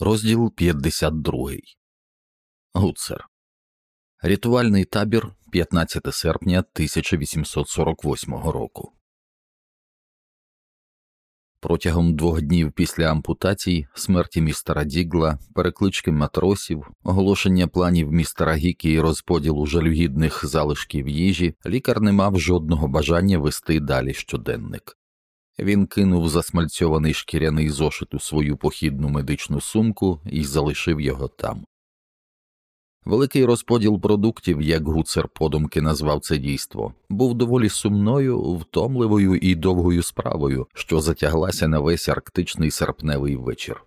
Розділ 52. Гуцер. Рятувальний табір 15 серпня 1848 року. Протягом двох днів після ампутацій, смерті містера Дігла, переклички матросів, оголошення планів містера Гікі і розподілу жалюгідних залишків їжі, лікар не мав жодного бажання вести далі щоденник. Він кинув засмальцьований шкіряний зошит у свою похідну медичну сумку і залишив його там. Великий розподіл продуктів, як гуцер подумки назвав це дійство, був доволі сумною, втомливою і довгою справою, що затяглася на весь арктичний серпневий вечір.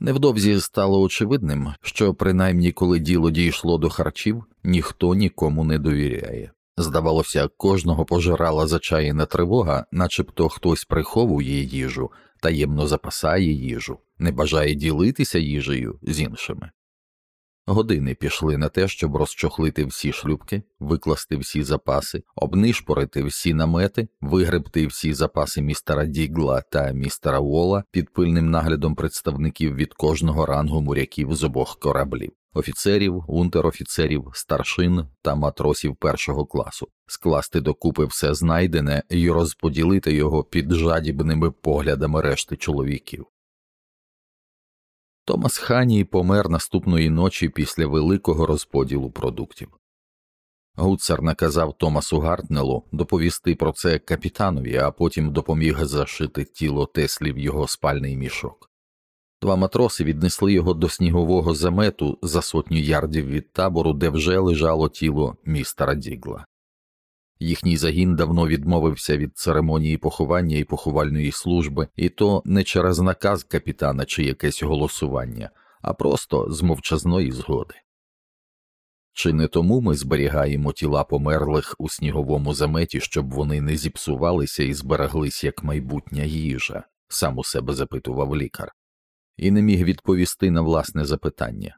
Невдовзі стало очевидним, що принаймні коли діло дійшло до харчів, ніхто нікому не довіряє. Здавалося, кожного пожирала зачаяна тривога, начебто хтось приховує їжу, таємно запасає їжу, не бажає ділитися їжею з іншими. Години пішли на те, щоб розчохлити всі шлюбки, викласти всі запаси, обнишпорити всі намети, вигребти всі запаси містера Дігла та містера Вола під пильним наглядом представників від кожного рангу моряків з обох кораблів офіцерів, унтер-офіцерів, старшин та матросів першого класу, скласти докупи все знайдене і розподілити його під жадібними поглядами решти чоловіків. Томас Хані помер наступної ночі після великого розподілу продуктів. Гудсер наказав Томасу Гартнелу доповісти про це капітанові, а потім допоміг зашити тіло теслі в його спальний мішок. Два матроси віднесли його до снігового замету за сотню ярдів від табору, де вже лежало тіло містера Дігла. Їхній загін давно відмовився від церемонії поховання і поховальної служби, і то не через наказ капітана чи якесь голосування, а просто з мовчазної згоди. Чи не тому ми зберігаємо тіла померлих у сніговому заметі, щоб вони не зіпсувалися і збереглись як майбутня їжа? сам у себе запитував лікар і не міг відповісти на власне запитання.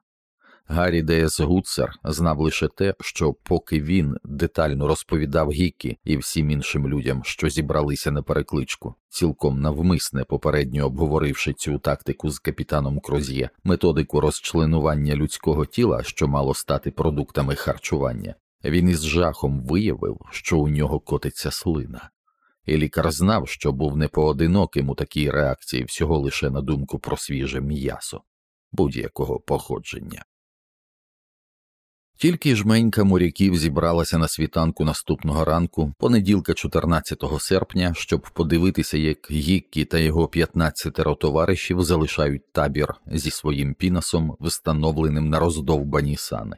Гаррі Деес Гуцер знав лише те, що поки він детально розповідав Гікі і всім іншим людям, що зібралися на перекличку, цілком навмисне попередньо обговоривши цю тактику з капітаном Кроз'є, методику розчленування людського тіла, що мало стати продуктами харчування, він із жахом виявив, що у нього котиться слина і лікар знав, що був не поодиноким у такій реакції всього лише на думку про свіже м'ясо будь-якого походження. Тільки жменька моряків зібралася на світанку наступного ранку, понеділка, 14 серпня, щоб подивитися, як Гіккі та його 15 товаришів залишають табір зі своїм пінасом, встановленим на роздовбані сани.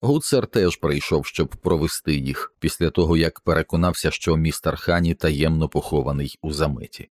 Гудсер теж прийшов, щоб провести їх після того, як переконався, що містер Хані таємно похований у заметі.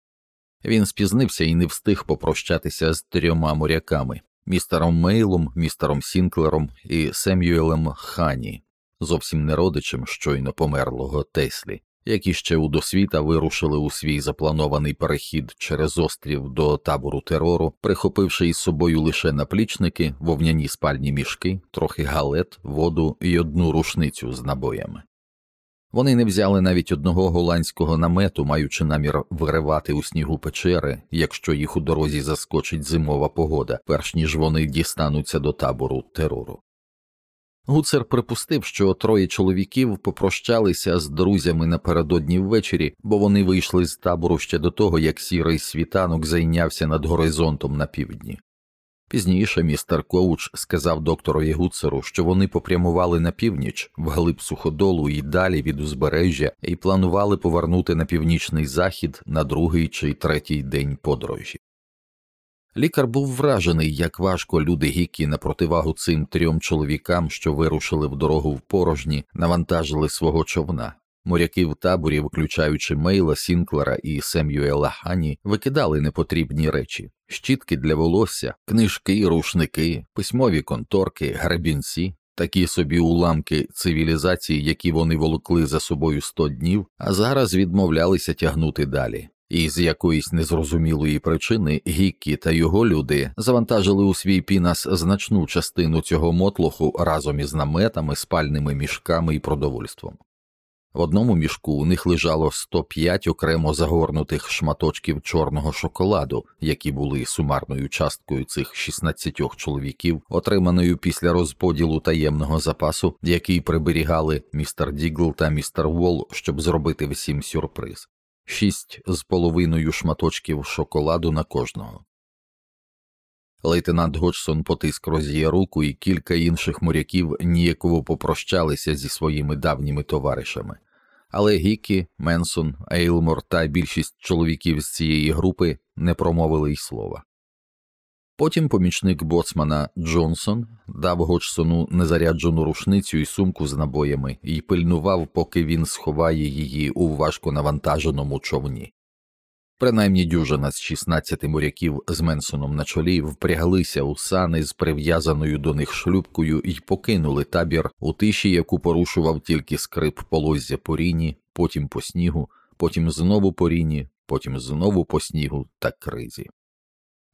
Він спізнився і не встиг попрощатися з трьома моряками містером Мейлом, містером Сінклером і Семюелем Хані, зовсім не родичем щойно померлого теслі які ще у досвіта вирушили у свій запланований перехід через острів до табору Терору, прихопивши із собою лише наплічники, вовняні спальні мішки, трохи галет, воду і одну рушницю з набоями. Вони не взяли навіть одного голландського намету, маючи намір виривати у снігу печери, якщо їх у дорозі заскочить зимова погода, перш ніж вони дістануться до табору терору. Гуцер припустив, що троє чоловіків попрощалися з друзями напередодні ввечері, бо вони вийшли з табору ще до того, як сірий світанок зайнявся над горизонтом на півдні. Пізніше містер Коуч сказав докторові Гуцеру, що вони попрямували на північ, вглиб суходолу і далі від узбережжя, і планували повернути на північний захід на другий чи третій день подорожі. Лікар був вражений, як важко люди Гіккі на противагу цим трьом чоловікам, що вирушили в дорогу впорожні, навантажили свого човна. Моряки в таборі, включаючи Мейла, Сінклера і Сем'юела Хані, викидали непотрібні речі. Щітки для волосся, книжки, рушники, письмові конторки, гребінці, такі собі уламки цивілізації, які вони волокли за собою сто днів, а зараз відмовлялися тягнути далі і з якоїсь незрозумілої причини Гіккі та його люди завантажили у свій пінас значну частину цього мотлоху разом із наметами, спальними мішками і продовольством. В одному мішку у них лежало 105 окремо загорнутих шматочків чорного шоколаду, які були сумарною часткою цих 16 чоловіків, отриманою після розподілу таємного запасу, який приберігали містер Дігл та містер Волл, щоб зробити всім сюрприз. Шість з половиною шматочків шоколаду на кожного. Лейтенант Годжсон потис Кроз'є руку, і кілька інших моряків ніяково попрощалися зі своїми давніми товаришами. Але Гікі, Менсон, Ейлмор та більшість чоловіків з цієї групи не промовили й слова. Потім помічник боцмана Джонсон дав Годжсону незаряджену рушницю і сумку з набоями і пильнував, поки він сховає її у важко навантаженому човні. Принаймні дюжина з 16 моряків з Менсоном на чолі впряглися у сани з прив'язаною до них шлюбкою і покинули табір у тиші, яку порушував тільки скрип полоззя по ріні, потім по снігу, потім знову по ріні, потім знову по снігу та кризі.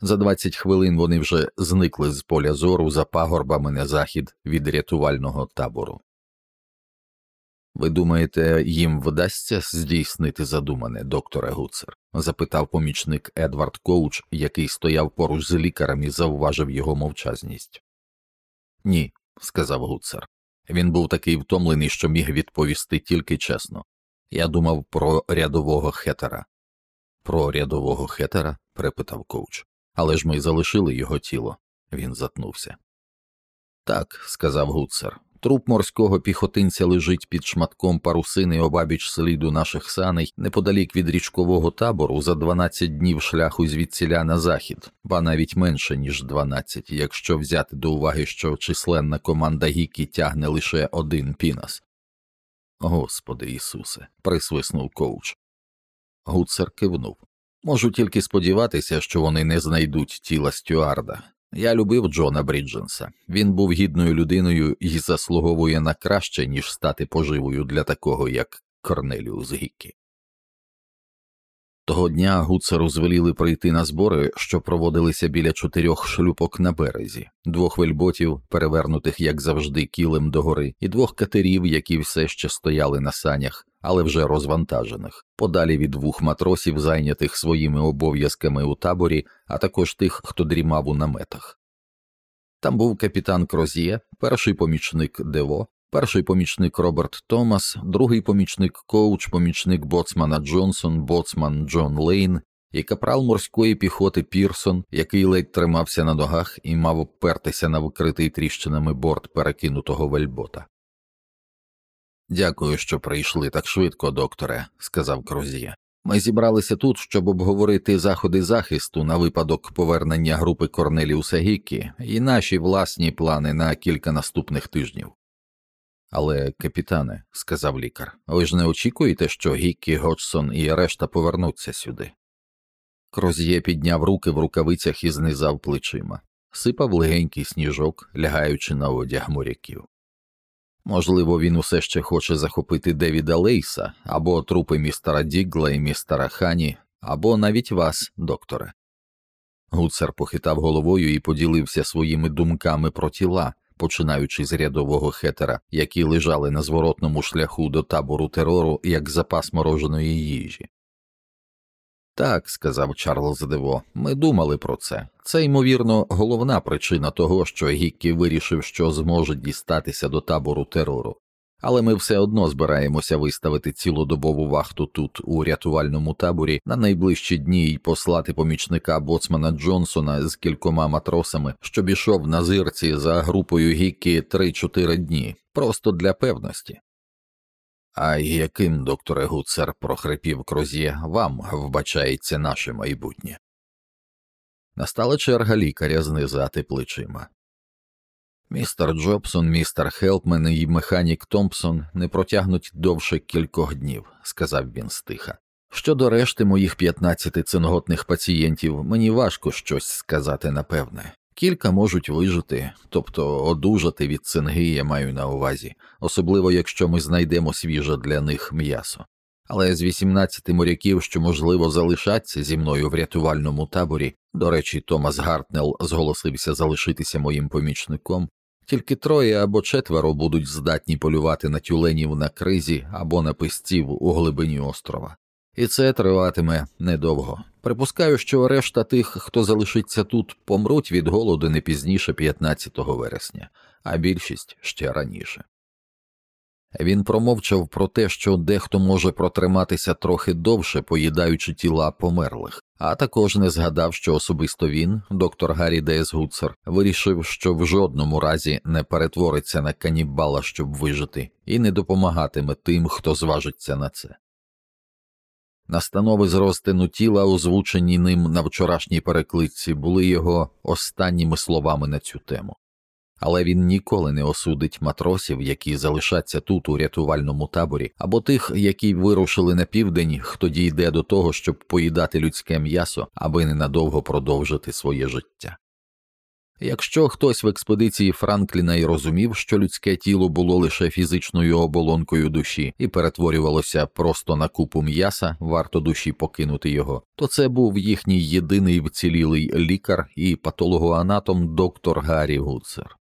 За 20 хвилин вони вже зникли з поля зору за пагорбами на захід від рятувального табору. Ви думаєте, їм вдасться здійснити задумане, докторе Гуцер? запитав помічник Едвард Коуч, який стояв поруч з лікарем і завважив його мовчазність. Ні, сказав Гуцер. Він був такий втомлений, що міг відповісти тільки чесно. Я думав про рядового хетера. Про рядового хетера? перепитав коуч. Але ж ми залишили його тіло. Він затнувся. Так, сказав Гуцер, Труп морського піхотинця лежить під шматком парусини обабіч сліду наших саней неподалік від річкового табору за 12 днів шляху звідсіля на захід, ба навіть менше ніж 12, якщо взяти до уваги, що численна команда Гікі тягне лише один пінас. Господи Ісусе, присвиснув коуч. Гуцер кивнув. Можу тільки сподіватися, що вони не знайдуть тіла Стюарда. Я любив Джона Брідженса. Він був гідною людиною і заслуговує на краще, ніж стати поживою для такого, як Корнеліус Гіккі. Того дня гуцеру звеліли прийти на збори, що проводилися біля чотирьох шлюпок на березі, двох вельботів, перевернутих, як завжди, кілем догори, і двох катерів, які все ще стояли на санях, але вже розвантажених, подалі від двох матросів, зайнятих своїми обов'язками у таборі, а також тих, хто дрімав у наметах. Там був капітан Кроз'є, перший помічник Дево, перший помічник Роберт Томас, другий помічник коуч, помічник боцмана Джонсон, боцман Джон Лейн і капрал морської піхоти Пірсон, який ледь тримався на ногах і мав обпертися на викритий тріщинами борт перекинутого вельбота. Дякую, що прийшли так швидко, докторе, сказав Кроз'є. Ми зібралися тут, щоб обговорити заходи захисту на випадок повернення групи Корнеліуса Гіккі і наші власні плани на кілька наступних тижнів. Але, капітане, сказав лікар, ви ж не очікуєте, що Гіккі, Годжсон і решта повернуться сюди. Кроз'є підняв руки в рукавицях і знизав плечима, сипав легенький сніжок, лягаючи на одяг моряків. Можливо, він усе ще хоче захопити Девіда Лейса або трупи містера Дігла і містера Хані, або навіть вас, докторе. Гудсер похитав головою і поділився своїми думками про тіла, починаючи з рядового Хетера, які лежали на зворотному шляху до табору Терору як запас мороженої їжі. Так, сказав Чарльз Дево, ми думали про це. Це, ймовірно, головна причина того, що Гіккі вирішив, що зможе дістатися до табору терору. Але ми все одно збираємося виставити цілодобову вахту тут, у рятувальному таборі, на найближчі дні і послати помічника боцмана Джонсона з кількома матросами, щоб ішов на зирці за групою Гіккі 3-4 дні, просто для певності. А яким, докторе Гудсер, прохрипів Кроз'є, вам вбачається наше майбутнє? Настала черга лікаря знизати плечима. Містер Джобсон, містер Хелпмен і механік Томпсон не протягнуть довше кількох днів, сказав він стиха. Щодо решти моїх 15 цинготних пацієнтів, мені важко щось сказати напевне. Кілька можуть вижити, тобто одужати від цинги, я маю на увазі, особливо якщо ми знайдемо свіже для них м'ясо. Але з 18 моряків, що можливо залишаться зі мною в рятувальному таборі, до речі, Томас Гартнел зголосився залишитися моїм помічником, Тільки троє або четверо будуть здатні полювати на тюленів на кризі або на пестів у глибині острова. І це триватиме недовго. Припускаю, що решта тих, хто залишиться тут, помруть від голоду не пізніше 15 вересня, а більшість ще раніше. Він промовчав про те, що дехто може протриматися трохи довше, поїдаючи тіла померлих, а також не згадав, що особисто він, доктор Гаррі Дейс Гуцер, вирішив, що в жодному разі не перетвориться на канібала, щоб вижити, і не допомагатиме тим, хто зважиться на це. Настанови з розтину тіла, озвучені ним на вчорашній перекличці, були його останніми словами на цю тему але він ніколи не осудить матросів, які залишаться тут у рятувальному таборі, або тих, які вирушили на південь, хто дійде до того, щоб поїдати людське м'ясо, аби ненадовго продовжити своє життя. Якщо хтось в експедиції Франкліна й розумів, що людське тіло було лише фізичною оболонкою душі і перетворювалося просто на купу м'яса, варто душі покинути його, то це був їхній єдиний вцілілий лікар і патологоанатом доктор Гаррі Гуцер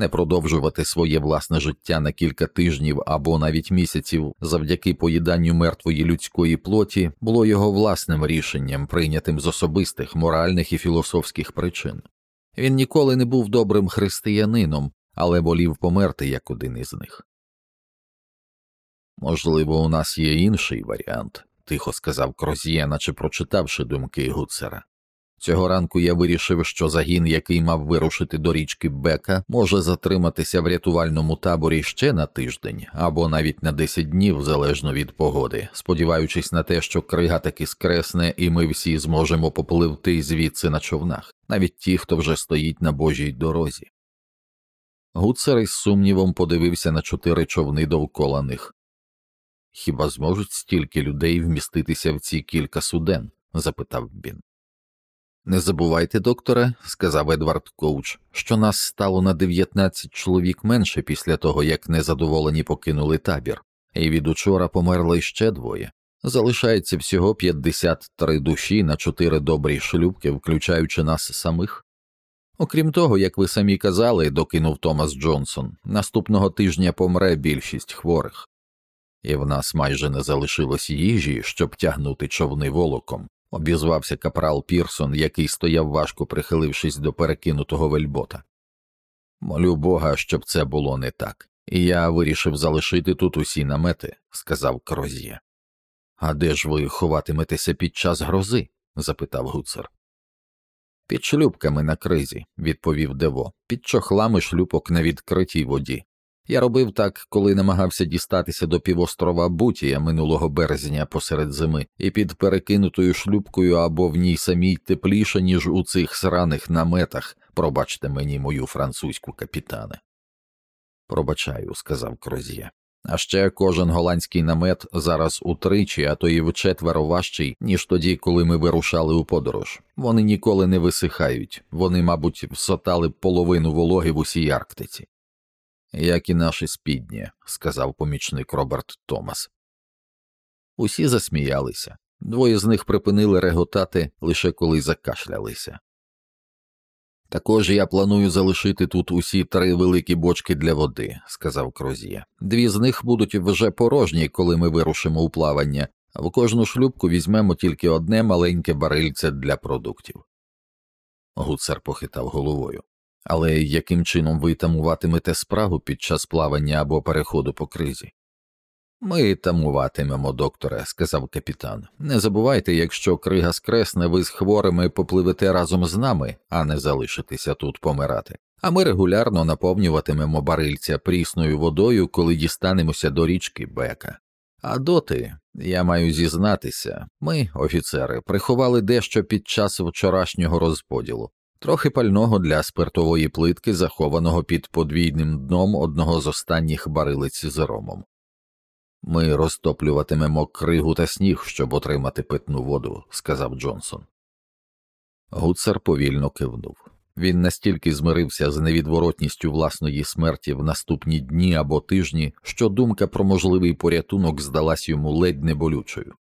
не продовжувати своє власне життя на кілька тижнів або навіть місяців завдяки поїданню мертвої людської плоті було його власним рішенням, прийнятим з особистих моральних і філософських причин. Він ніколи не був добрим християнином, але волів померти як один із них. Можливо, у нас є інший варіант, тихо сказав Крозія, наче прочитавши думки Гуцера. Цього ранку я вирішив, що загін, який мав вирушити до річки Бека, може затриматися в рятувальному таборі ще на тиждень або навіть на 10 днів залежно від погоди, сподіваючись на те, що крига таки скресне, і ми всі зможемо попливти звідси на човнах, навіть ті, хто вже стоїть на божій дорозі. Гуцер із сумнівом подивився на чотири човни довкола них. Хіба зможуть стільки людей вміститися в ці кілька суден? запитав він. Не забувайте, докторе, сказав Едвард Коуч, що нас стало на 19 чоловік менше після того, як незадоволені покинули табір, і від учора померли ще двоє. Залишається всього 53 душі на чотири добрі шлюбки, включаючи нас самих. Окрім того, як ви самі казали, докинув Томас Джонсон, наступного тижня помре більшість хворих, і в нас майже не залишилось їжі, щоб тягнути човни волоком обізвався капрал Пірсон, який стояв важко прихилившись до перекинутого вельбота. Молю бога, щоб це було не так, і я вирішив залишити тут усі намети, сказав Кроз'є. А де ж ви ховатиметеся під час грози? запитав гуцер. Під шлюбками на кризі, відповів Дево, під чохлами шлюпок на відкритій воді. Я робив так, коли намагався дістатися до півострова Бутія минулого березня посеред зими, і під перекинутою шлюбкою або в ній самій тепліше, ніж у цих сраних наметах, пробачте мені мою французьку капітане. Пробачаю, сказав Кроз'є. А ще кожен голландський намет зараз утричі, а то і вчетверо важчий, ніж тоді, коли ми вирушали у подорож. Вони ніколи не висихають, вони, мабуть, всотали половину вологи в усій Арктиці як і наші спідні, сказав помічник Роберт Томас. Усі засміялися, двоє з них припинили реготати лише коли закашлялися. Також я планую залишити тут усі три великі бочки для води, сказав Крозія. Дві з них будуть вже порожні, коли ми вирушимо у плавання, а в кожну шлюбку візьмемо тільки одне маленьке барильце для продуктів. Гуцер похитав головою. Але яким чином ви тамуватимете справу під час плавання або переходу по кризі? Ми тамуватимемо, докторе, сказав капітан. Не забувайте, якщо крига скресне, ви з хворими попливете разом з нами, а не залишитеся тут помирати. А ми регулярно наповнюватимемо барильця прісною водою, коли дістанемося до річки Бека. А доти, я маю зізнатися, ми, офіцери, приховали дещо під час вчорашнього розподілу трохи пального для спиртової плитки, захованого під подвійним дном одного з останніх барилиць з ромом. Ми розтоплюватимемо кригу та сніг, щоб отримати питну воду, сказав Джонсон. Гуцер повільно кивнув. Він настільки змирився з невідворотністю власної смерті в наступні дні або тижні, що думка про можливий порятунок здалась йому ледь не болючою.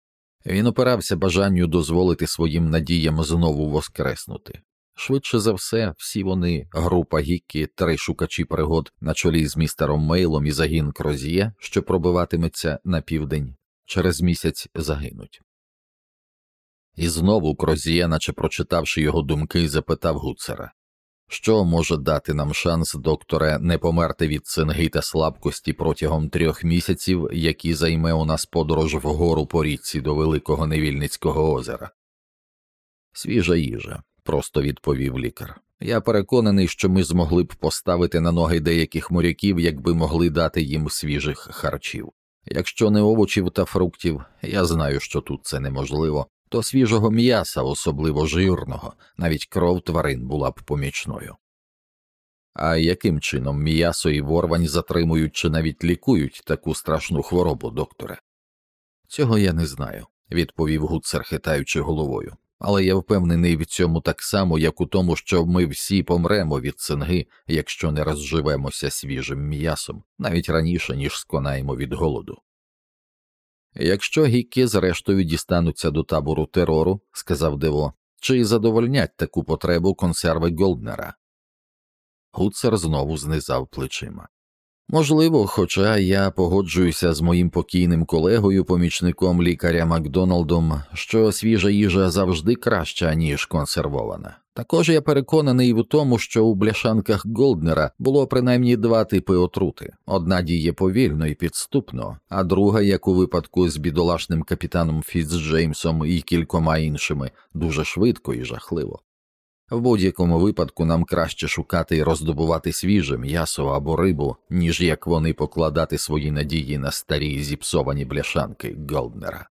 Він опирався бажанню дозволити своїм надіям знову воскреснути, Швидше за все, всі вони, група Гіккі, три шукачі пригод на чолі з містером Мейлом і загін Крозіє, що пробиватиметься на південь, через місяць загинуть. І знову Крозіє, наче прочитавши його думки, запитав Гуцера що може дати нам шанс, докторе, не померти від цинги та слабкості протягом трьох місяців, які займе у нас подорож вгору по річці до Великого Невільницького озера? Свіжа їжа, просто відповів лікар. Я переконаний, що ми змогли б поставити на ноги деяких моряків, якби могли дати їм свіжих харчів. Якщо не овочів та фруктів, я знаю, що тут це неможливо, то свіжого м'яса, особливо жирного, навіть кров тварин була б помічною. А яким чином м'ясо і ворвань затримують чи навіть лікують таку страшну хворобу, докторе? Цього я не знаю, відповів Гуцер, хитаючи головою, але я впевнений в цьому так само, як у тому, що ми всі помремо від цинги, якщо не розживемося свіжим м'ясом, навіть раніше, ніж сконаємо від голоду. Якщо гіки зрештою дістануться до табору терору, сказав Дево, чи задовольнять таку потребу консерви Голднера? Гуцер знову знизав плечима. Можливо, хоча я погоджуюся з моїм покійним колегою, помічником лікаря Макдоналдом, що свіжа їжа завжди краща, ніж консервована. Також я переконаний в тому, що у бляшанках Голднера було принаймні два типи отрути: одна діє повільно і підступно, а друга, як у випадку з бідолашним капітаном Фіцджеймсом і кількома іншими, дуже швидко і жахливо. В будь-якому випадку нам краще шукати і роздобувати свіже м'ясо або рибу, ніж як вони покладати свої надії на старі зіпсовані бляшанки Голднера.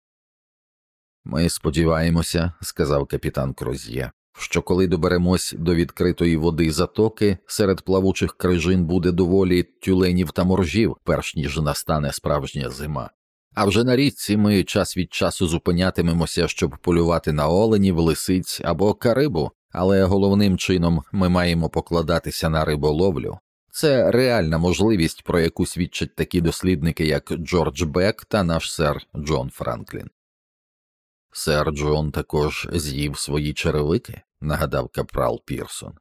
Ми сподіваємося, сказав капітан Кроз'є, що коли доберемось до відкритої води затоки, серед плавучих крижин буде доволі тюленів та моржів, перш ніж настане справжня зима. А вже на річці ми час від часу зупинятимемося, щоб полювати на оленів, лисиць або карибу, але головним чином ми маємо покладатися на риболовлю. Це реальна можливість, про яку свідчать такі дослідники, як Джордж Бек та наш сер Джон Франклін. Сер Джон також з'їв свої черевики, нагадав капрал Пірсон.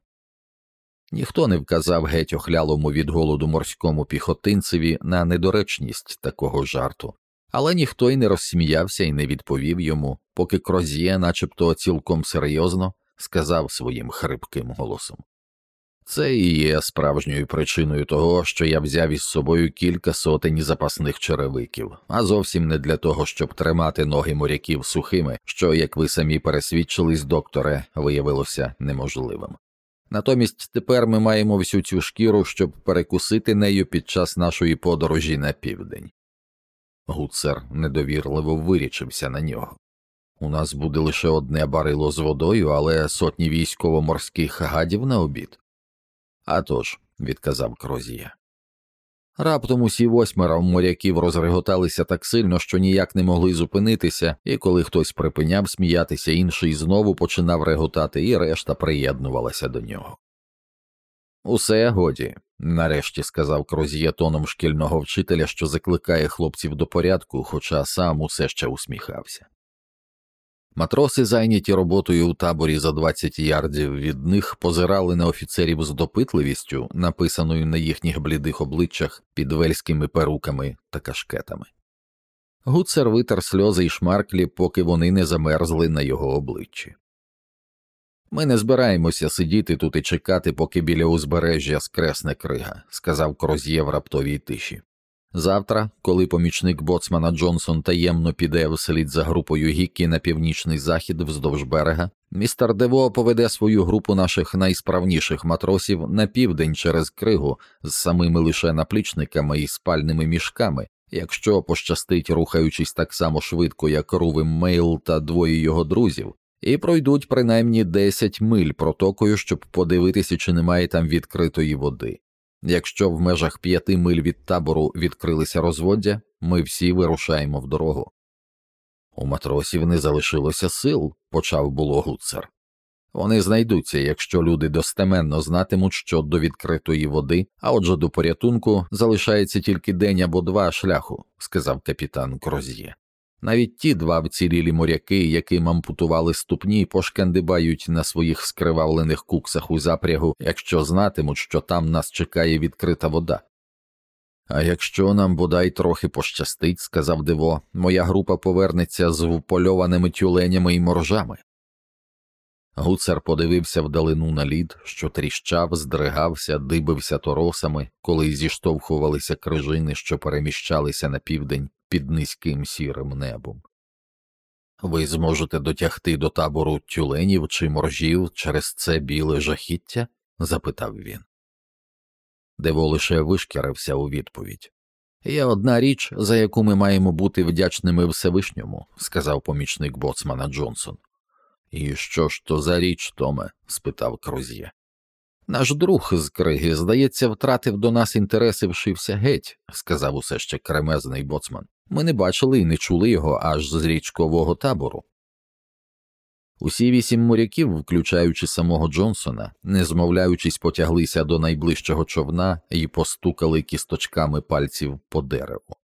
Ніхто не вказав геть охлялому від голоду морському піхотинцеві на недоречність такого жарту, але ніхто й не розсміявся і не відповів йому, поки Кроз'є, начебто цілком серйозно, сказав своїм хрипким голосом. Це і є справжньою причиною того, що я взяв із собою кілька сотень запасних черевиків, а зовсім не для того, щоб тримати ноги моряків сухими, що, як ви самі пересвідчились, докторе, виявилося неможливим. Натомість тепер ми маємо всю цю шкіру, щоб перекусити нею під час нашої подорожі на південь. Гуцер недовірливо вирічився на нього. У нас буде лише одне барило з водою, але сотні військово-морських гадів на обід. «А тож», – відказав Крозія. Раптом усі восьмеро моряків розреготалися так сильно, що ніяк не могли зупинитися, і коли хтось припиняв сміятися, інший знову починав реготати, і решта приєднувалася до нього. Усе годі, нарешті сказав Крозіє тоном шкільного вчителя, що закликає хлопців до порядку, хоча сам усе ще усміхався. Матроси, зайняті роботою у таборі за 20 ярдів від них, позирали на офіцерів з допитливістю, написаною на їхніх блідих обличчях під вельськими перуками та кашкетами. Гуцер витер сльози й шмарклі, поки вони не замерзли на його обличчі. Ми не збираємося сидіти тут і чекати, поки біля узбережжя скресне крига, сказав Кроз'є в раптовій тиші. Завтра, коли помічник боцмана Джонсон таємно піде вслід за групою Гіккі на північний захід вздовж берега, містер Дево поведе свою групу наших найсправніших матросів на південь через кригу з самими лише наплічниками і спальними мішками, якщо пощастить, рухаючись так само швидко, як Рувим Мейл та двоє його друзів, і пройдуть принаймні 10 миль протокою, щоб подивитися, чи немає там відкритої води. Якщо в межах п'яти миль від табору відкрилися розводдя, ми всі вирушаємо в дорогу. У матросів не залишилося сил, почав було гуцер. Вони знайдуться, якщо люди достеменно знатимуть, що до відкритої води, а отже до порятунку залишається тільки день або два шляху, сказав капітан Кроз'є. Навіть ті два вцілілі моряки, яким ампутували ступні, пошкандибають на своїх скривавлених куксах у запрягу, якщо знатимуть, що там нас чекає відкрита вода. А якщо нам бодай трохи пощастить, сказав диво, моя група повернеться з впольованими тюленями і моржами. Гуцер подивився вдалину на лід, що тріщав, здригався, дибився торосами, коли зіштовхувалися крижини, що переміщалися на південь під низьким сірим небом. Ви зможете дотягти до табору тюленів чи моржів через це біле жахіття? запитав він. Дево лише вишкірився у відповідь. Є одна річ, за яку ми маємо бути вдячними Всевишньому, сказав помічник боцмана Джонсон. І що ж то за річ, Томе? спитав Круз'є. Наш друг з криги, здається, втратив до нас інтерес і вшився геть, сказав усе ще кремезний боцман. Ми не бачили і не чули його аж з річкового табору. Усі вісім моряків, включаючи самого Джонсона, не змовляючись, потяглися до найближчого човна і постукали кісточками пальців по дереву.